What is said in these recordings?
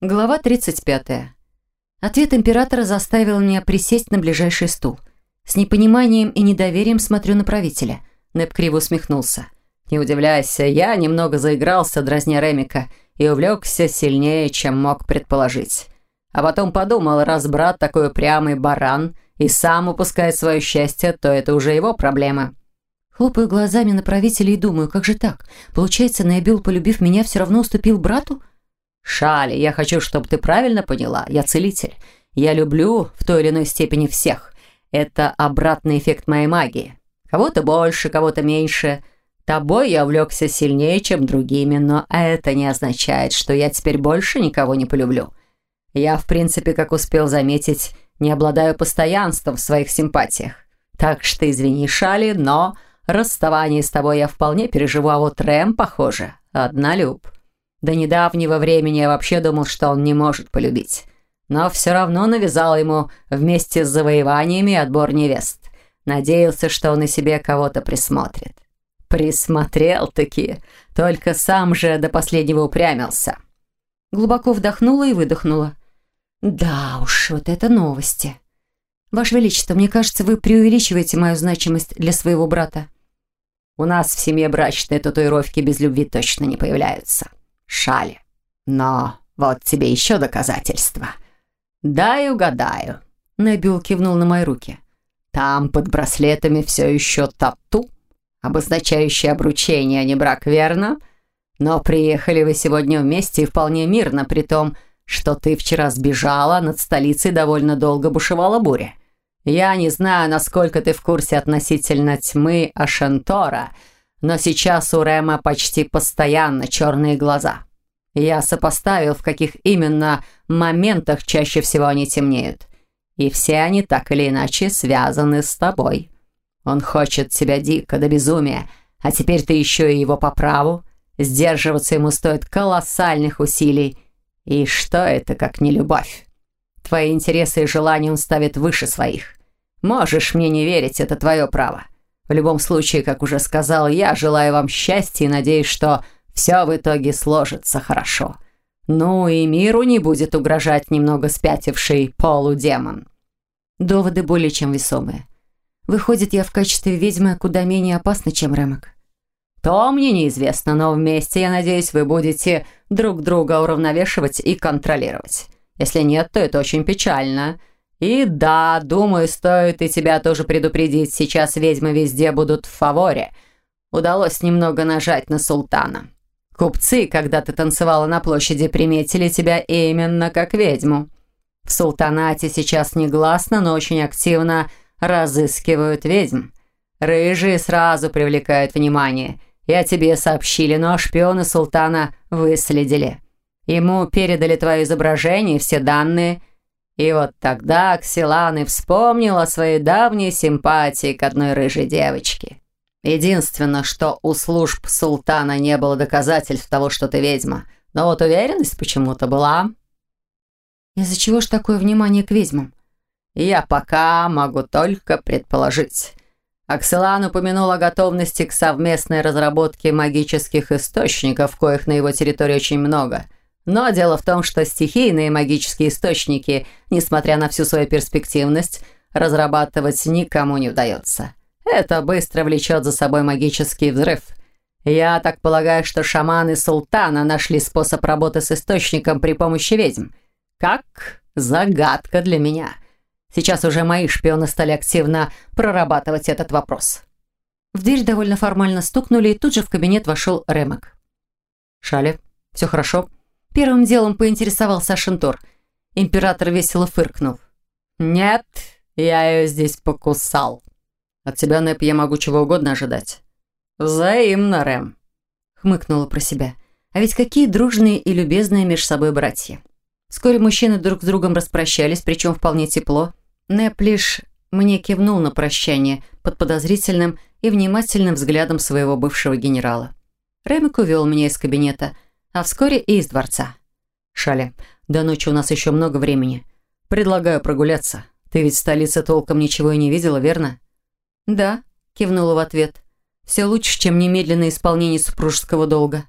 Глава 35. Ответ императора заставил меня присесть на ближайший стул. С непониманием и недоверием смотрю на правителя. Нэп криво усмехнулся. «Не удивляйся, я немного заигрался, дразня Ремика, и увлекся сильнее, чем мог предположить. А потом подумал, раз брат такой упрямый баран и сам упускает свое счастье, то это уже его проблема». Хлопаю глазами на правителя и думаю, как же так? Получается, Найбюл, полюбив меня, все равно уступил брату? «Шали, я хочу, чтобы ты правильно поняла. Я целитель. Я люблю в той или иной степени всех. Это обратный эффект моей магии. Кого-то больше, кого-то меньше. Тобой я увлекся сильнее, чем другими, но это не означает, что я теперь больше никого не полюблю. Я, в принципе, как успел заметить, не обладаю постоянством в своих симпатиях. Так что извини, Шали, но Расставание с тобой я вполне переживу, а вот Рэм, похоже, однолюб. До недавнего времени я вообще думал, что он не может полюбить. Но все равно навязал ему вместе с завоеваниями отбор невест. Надеялся, что он и себе кого-то присмотрит. Присмотрел-таки, только сам же до последнего упрямился. Глубоко вдохнула и выдохнула. Да уж, вот это новости. Ваше Величество, мне кажется, вы преувеличиваете мою значимость для своего брата. У нас в семье брачные татуировки без любви точно не появляются. Шали. Но вот тебе еще доказательства. Дай угадаю. Набил кивнул на мои руки. Там под браслетами все еще тату, обозначающее обручение, а не брак, верно? Но приехали вы сегодня вместе и вполне мирно, при том, что ты вчера сбежала, над столицей довольно долго бушевала буря. Я не знаю, насколько ты в курсе относительно тьмы Ашентора, но сейчас у Рема почти постоянно черные глаза. Я сопоставил, в каких именно моментах чаще всего они темнеют. И все они так или иначе связаны с тобой. Он хочет тебя дико до безумия, а теперь ты еще и его по праву. Сдерживаться ему стоит колоссальных усилий. И что это, как не любовь? Твои интересы и желания он ставит выше своих. Можешь мне не верить, это твое право. В любом случае, как уже сказал я, желаю вам счастья и надеюсь, что все в итоге сложится хорошо. Ну и миру не будет угрожать немного спятивший полудемон. Доводы более чем весомые. Выходит, я в качестве ведьмы куда менее опасна, чем Рэмок. То мне неизвестно, но вместе, я надеюсь, вы будете друг друга уравновешивать и контролировать. Если нет, то это очень печально. И да, думаю, стоит и тебя тоже предупредить. Сейчас ведьмы везде будут в фаворе. Удалось немного нажать на султана. Купцы, когда ты танцевала на площади, приметили тебя именно как ведьму. В султанате сейчас негласно, но очень активно разыскивают ведьм. Рыжие сразу привлекают внимание. О тебе сообщили, но шпионы султана выследили. Ему передали твое изображение и все данные – и вот тогда Аксилан и вспомнил о своей давней симпатии к одной рыжей девочке. Единственное, что у служб султана не было доказательств того, что ты ведьма. Но вот уверенность почему-то была. Из-за чего ж такое внимание к ведьмам? Я пока могу только предположить. Акселан упомянул о готовности к совместной разработке магических источников, коих на его территории очень много – но дело в том, что стихийные магические источники, несмотря на всю свою перспективность, разрабатывать никому не удается. Это быстро влечет за собой магический взрыв. Я так полагаю, что шаманы султана нашли способ работы с источником при помощи ведьм. Как загадка для меня. Сейчас уже мои шпионы стали активно прорабатывать этот вопрос. В дверь довольно формально стукнули, и тут же в кабинет вошел Ремок. «Шали, все хорошо?» Первым делом поинтересовался Шентор. Император весело фыркнул. «Нет, я ее здесь покусал. От тебя, Нэп, я могу чего угодно ожидать». «Взаимно, Рэм», — хмыкнула про себя. «А ведь какие дружные и любезные между собой братья». Вскоре мужчины друг с другом распрощались, причем вполне тепло. Нэп лишь мне кивнул на прощание под подозрительным и внимательным взглядом своего бывшего генерала. Рэмик увел меня из кабинета — а вскоре и из дворца. «Шали, до ночи у нас еще много времени. Предлагаю прогуляться. Ты ведь в столице толком ничего и не видела, верно?» «Да», — кивнула в ответ. «Все лучше, чем немедленное исполнение супружеского долга».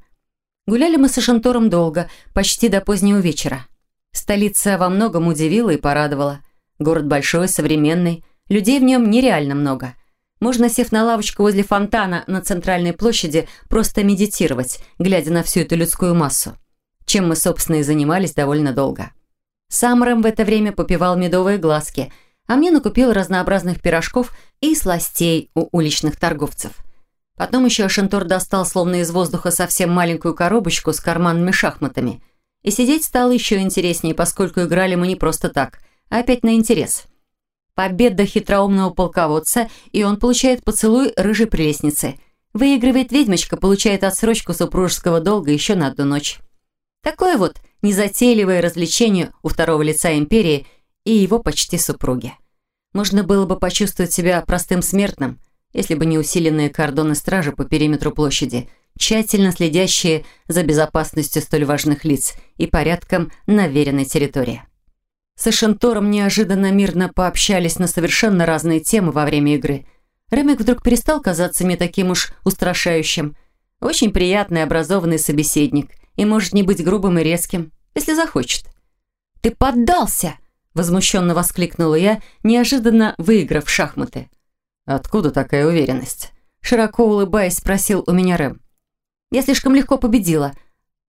Гуляли мы с Ашантором долго, почти до позднего вечера. Столица во многом удивила и порадовала. Город большой, современный, людей в нем нереально много. Можно, сев на лавочку возле фонтана на центральной площади, просто медитировать, глядя на всю эту людскую массу. Чем мы, собственно, и занимались довольно долго. Сам в это время попивал медовые глазки, а мне накупил разнообразных пирожков и сластей у уличных торговцев. Потом еще Ашентор достал, словно из воздуха, совсем маленькую коробочку с карманными шахматами. И сидеть стало еще интереснее, поскольку играли мы не просто так, а опять на интерес – Победа хитроумного полководца, и он получает поцелуй рыжей прелестницы. Выигрывает ведьмочка, получает отсрочку супружеского долга еще на одну ночь. Такое вот незатейливое развлечение у второго лица империи и его почти супруги. Можно было бы почувствовать себя простым смертным, если бы не усиленные кордоны стражи по периметру площади, тщательно следящие за безопасностью столь важных лиц и порядком на веренной территории. С Эшентором неожиданно мирно пообщались на совершенно разные темы во время игры. Ремик вдруг перестал казаться мне таким уж устрашающим. Очень приятный, образованный собеседник. И может не быть грубым и резким, если захочет. «Ты поддался!» – возмущенно воскликнула я, неожиданно выиграв шахматы. «Откуда такая уверенность?» Широко улыбаясь, спросил у меня Рэм. «Я слишком легко победила.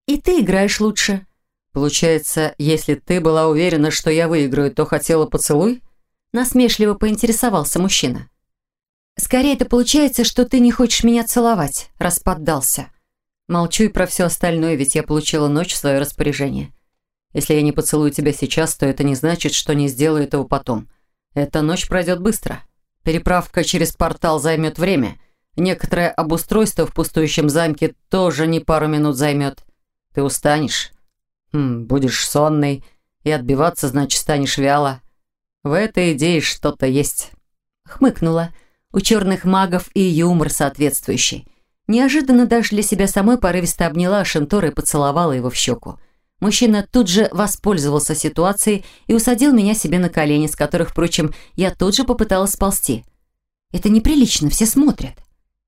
И ты играешь лучше». «Получается, если ты была уверена, что я выиграю, то хотела поцелуй?» Насмешливо поинтересовался мужчина. «Скорее это получается, что ты не хочешь меня целовать, раз поддался. Молчу и про все остальное, ведь я получила ночь в свое распоряжение. Если я не поцелую тебя сейчас, то это не значит, что не сделаю этого потом. Эта ночь пройдет быстро. Переправка через портал займет время. Некоторое обустройство в пустующем замке тоже не пару минут займет. Ты устанешь». Хм, будешь сонный, и отбиваться, значит, станешь вяло. В этой идее что-то есть. Хмыкнула. У черных магов и юмор соответствующий. Неожиданно даже для себя самой порывисто обняла Шентора и поцеловала его в щеку. Мужчина тут же воспользовался ситуацией и усадил меня себе на колени, с которых, впрочем, я тут же попыталась сползти. «Это неприлично, все смотрят».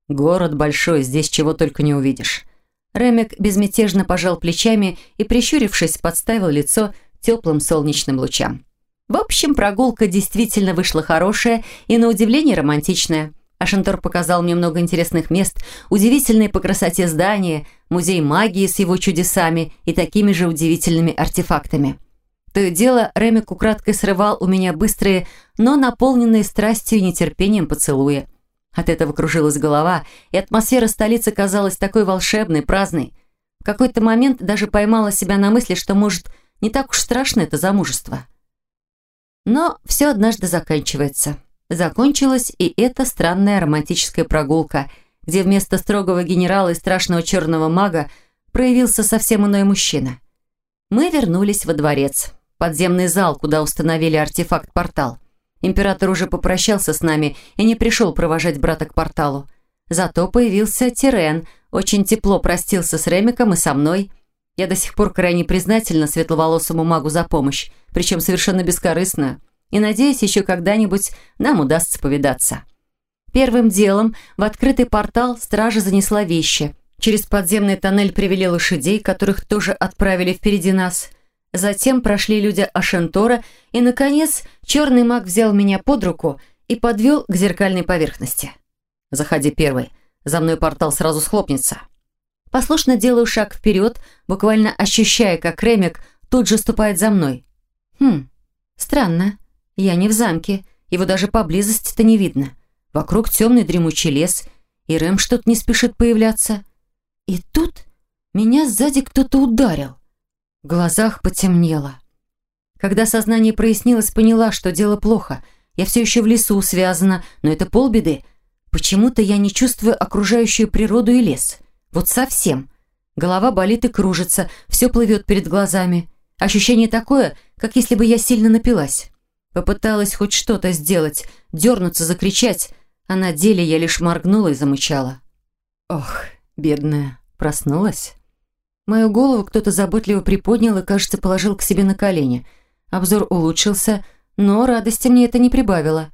«Город большой, здесь чего только не увидишь. Ремик безмятежно пожал плечами и, прищурившись, подставил лицо теплым солнечным лучам. В общем, прогулка действительно вышла хорошая и, на удивление, романтичная. Ашентор показал мне много интересных мест, удивительные по красоте здания, музей магии с его чудесами и такими же удивительными артефактами. То и дело, Ремик украдкой срывал у меня быстрые, но наполненные страстью и нетерпением поцелуя. От этого кружилась голова, и атмосфера столицы казалась такой волшебной, праздной. В какой-то момент даже поймала себя на мысли, что, может, не так уж страшно это замужество. Но все однажды заканчивается. Закончилась и эта странная романтическая прогулка, где вместо строгого генерала и страшного черного мага проявился совсем иной мужчина. Мы вернулись во дворец, подземный зал, куда установили артефакт-портал. Император уже попрощался с нами и не пришел провожать брата к порталу. Зато появился Тирен, очень тепло простился с Ремиком и со мной. Я до сих пор крайне признательна светловолосому магу за помощь, причем совершенно бескорыстную, и надеюсь, еще когда-нибудь нам удастся повидаться. Первым делом в открытый портал стража занесла вещи. Через подземный тоннель привели лошадей, которых тоже отправили впереди нас – Затем прошли люди Ашентора, и, наконец, черный маг взял меня под руку и подвел к зеркальной поверхности. «Заходи первый. За мной портал сразу схлопнется». Послушно делаю шаг вперед, буквально ощущая, как Ремик тут же ступает за мной. «Хм, странно. Я не в замке. Его даже поблизости-то не видно. Вокруг темный дремучий лес, и Рэм что-то не спешит появляться. И тут меня сзади кто-то ударил. В глазах потемнело. Когда сознание прояснилось, поняла, что дело плохо. Я все еще в лесу связана, но это полбеды. Почему-то я не чувствую окружающую природу и лес. Вот совсем. Голова болит и кружится, все плывет перед глазами. Ощущение такое, как если бы я сильно напилась. Попыталась хоть что-то сделать, дернуться, закричать, а на деле я лишь моргнула и замычала. Ох, бедная, проснулась? Мою голову кто-то заботливо приподнял и, кажется, положил к себе на колени. Обзор улучшился, но радости мне это не прибавило.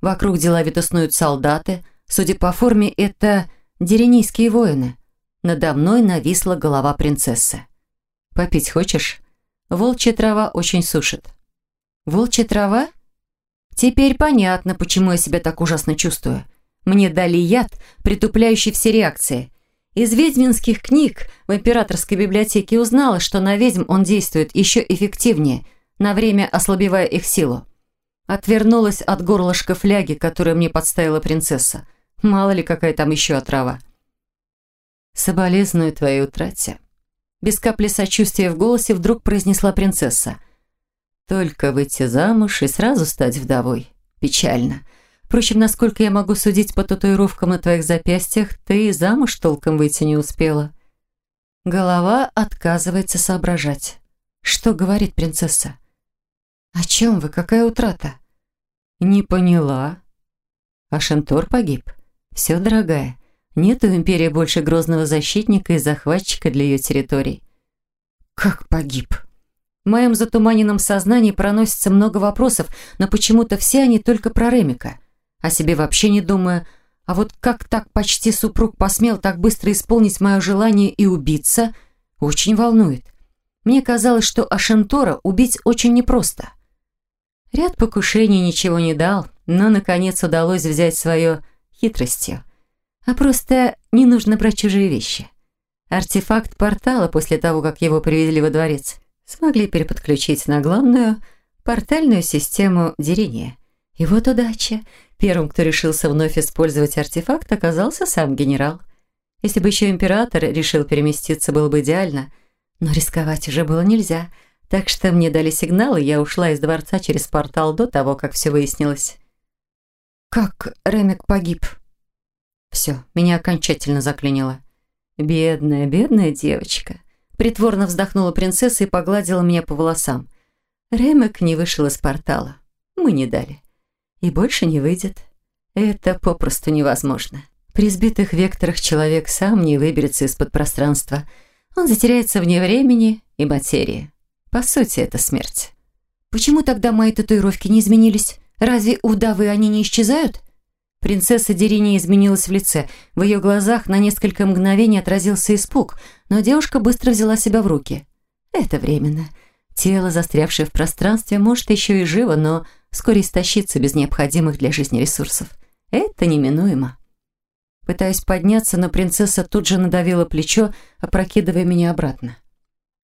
Вокруг деловито снуют солдаты. Судя по форме, это деренийские воины. Надо мной нависла голова принцессы. «Попить хочешь?» Волчья трава очень сушит. Волчья трава? Теперь понятно, почему я себя так ужасно чувствую. Мне дали яд, притупляющий все реакции. Из ведьминских книг в императорской библиотеке узнала, что на ведьм он действует еще эффективнее, на время ослабевая их силу. Отвернулась от горлышка фляги, которую мне подставила принцесса. Мало ли, какая там еще отрава. «Соболезную твоей утрате». Без капли сочувствия в голосе вдруг произнесла принцесса. «Только выйти замуж и сразу стать вдовой. Печально. Впрочем, насколько я могу судить по татуировкам на твоих запястьях, ты и замуж толком выйти не успела». Голова отказывается соображать. «Что говорит принцесса?» «О чем вы? Какая утрата?» «Не поняла». «Ашентор погиб. Все, дорогая. Нет в Империи больше грозного защитника и захватчика для ее территорий». «Как погиб?» В моем затуманенном сознании проносится много вопросов, но почему-то все они только про Ремика. О себе вообще не думаю. А вот как так почти супруг посмел так быстро исполнить мое желание и убиться, очень волнует. Мне казалось, что Ашентора убить очень непросто. Ряд покушений ничего не дал, но, наконец, удалось взять свое хитростью. А просто не нужно брать чужие вещи. Артефакт портала после того, как его привезли во дворец, смогли переподключить на главную портальную систему Дерения. И вот удача. Первым, кто решился вновь использовать артефакт, оказался сам генерал. Если бы еще император решил переместиться, было бы идеально. Но рисковать уже было нельзя – так что мне дали сигнал, и я ушла из дворца через портал до того, как все выяснилось. «Как Ремик погиб?» Все, меня окончательно заклинило. «Бедная, бедная девочка». Притворно вздохнула принцесса и погладила меня по волосам. Ремек не вышел из портала. Мы не дали. И больше не выйдет. Это попросту невозможно. При сбитых векторах человек сам не выберется из-под пространства. Он затеряется вне времени и материи. По сути, это смерть. Почему тогда мои татуировки не изменились? Разве у вдовы они не исчезают? Принцесса Дерини изменилась в лице. В ее глазах на несколько мгновений отразился испуг, но девушка быстро взяла себя в руки. Это временно. Тело, застрявшее в пространстве, может еще и живо, но вскоре истощится без необходимых для жизни ресурсов. Это неминуемо. Пытаясь подняться, но принцесса тут же надавила плечо, опрокидывая меня обратно.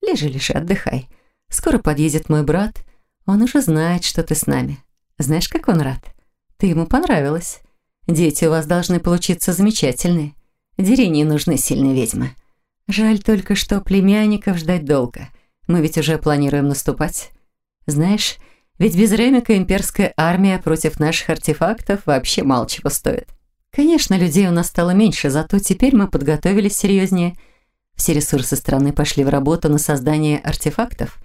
«Лежи, лежи, отдыхай. Скоро подъедет мой брат. Он уже знает, что ты с нами. Знаешь, как он рад? Ты ему понравилась. Дети у вас должны получиться замечательные. Дерине нужны сильные ведьмы. Жаль только, что племянников ждать долго. Мы ведь уже планируем наступать. Знаешь, ведь без Ремика имперская армия против наших артефактов вообще мало чего стоит. Конечно, людей у нас стало меньше, зато теперь мы подготовились серьезнее. Все ресурсы страны пошли в работу на создание артефактов.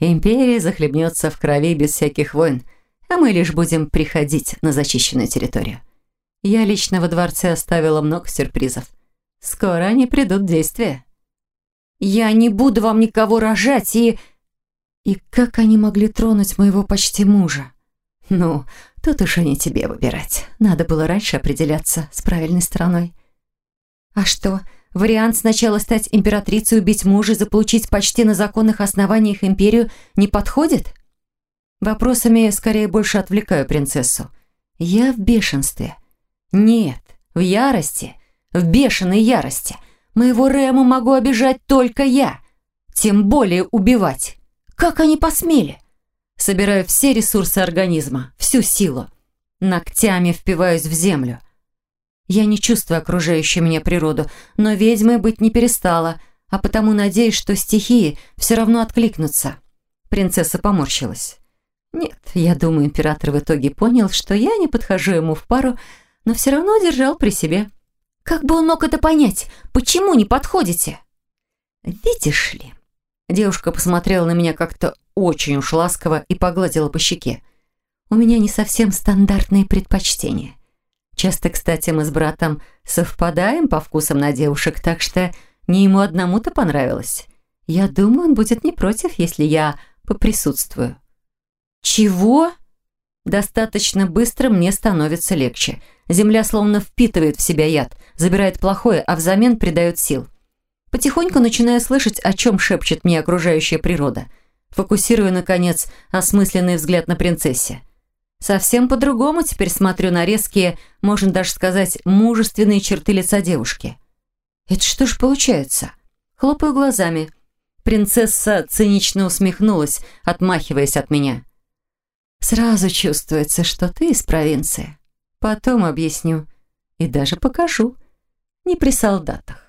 Империя захлебнется в крови без всяких войн, а мы лишь будем приходить на зачищенную территорию. Я лично во дворце оставила много сюрпризов. Скоро они придут в действие. Я не буду вам никого рожать и... И как они могли тронуть моего почти мужа? Ну, тут уж и не тебе выбирать. Надо было раньше определяться с правильной стороной. А что, Вариант сначала стать императрицей, убить мужа заполучить почти на законных основаниях империю не подходит? Вопросами скорее больше отвлекаю принцессу. Я в бешенстве. Нет, в ярости, в бешеной ярости. Моего Рема могу обижать только я. Тем более убивать. Как они посмели? Собираю все ресурсы организма, всю силу. Ногтями впиваюсь в землю. Я не чувствую окружающую меня природу, но ведьмой быть не перестала, а потому надеюсь, что стихии все равно откликнутся. Принцесса поморщилась. Нет, я думаю, император в итоге понял, что я не подхожу ему в пару, но все равно держал при себе. Как бы он мог это понять? Почему не подходите? Видишь ли? Девушка посмотрела на меня как-то очень уж ласково и погладила по щеке. У меня не совсем стандартные предпочтения. Часто, кстати, мы с братом совпадаем по вкусам на девушек, так что не ему одному-то понравилось. Я думаю, он будет не против, если я поприсутствую. Чего? Достаточно быстро мне становится легче. Земля словно впитывает в себя яд, забирает плохое, а взамен придает сил. Потихоньку начинаю слышать, о чем шепчет мне окружающая природа. фокусируя, наконец, осмысленный взгляд на принцессе. Совсем по-другому теперь смотрю на резкие, можно даже сказать, мужественные черты лица девушки. Это что ж получается? Хлопаю глазами. Принцесса цинично усмехнулась, отмахиваясь от меня. Сразу чувствуется, что ты из провинции. Потом объясню и даже покажу. Не при солдатах.